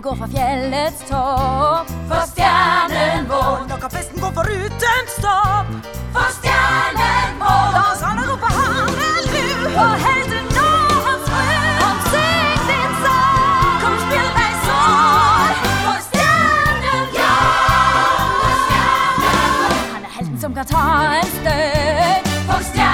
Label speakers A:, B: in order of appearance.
A: håpet går fra fjellets topp. For stjernen vår.
B: Da kan festen gå foruten stopp.
A: For stjernen vår. La oss
B: alle rope hallelu.
A: For helten når han spør. Han syng din sang. Kom, spill deg sår. For stjernen vår. Han er helten som kan ta en støt. For stjernen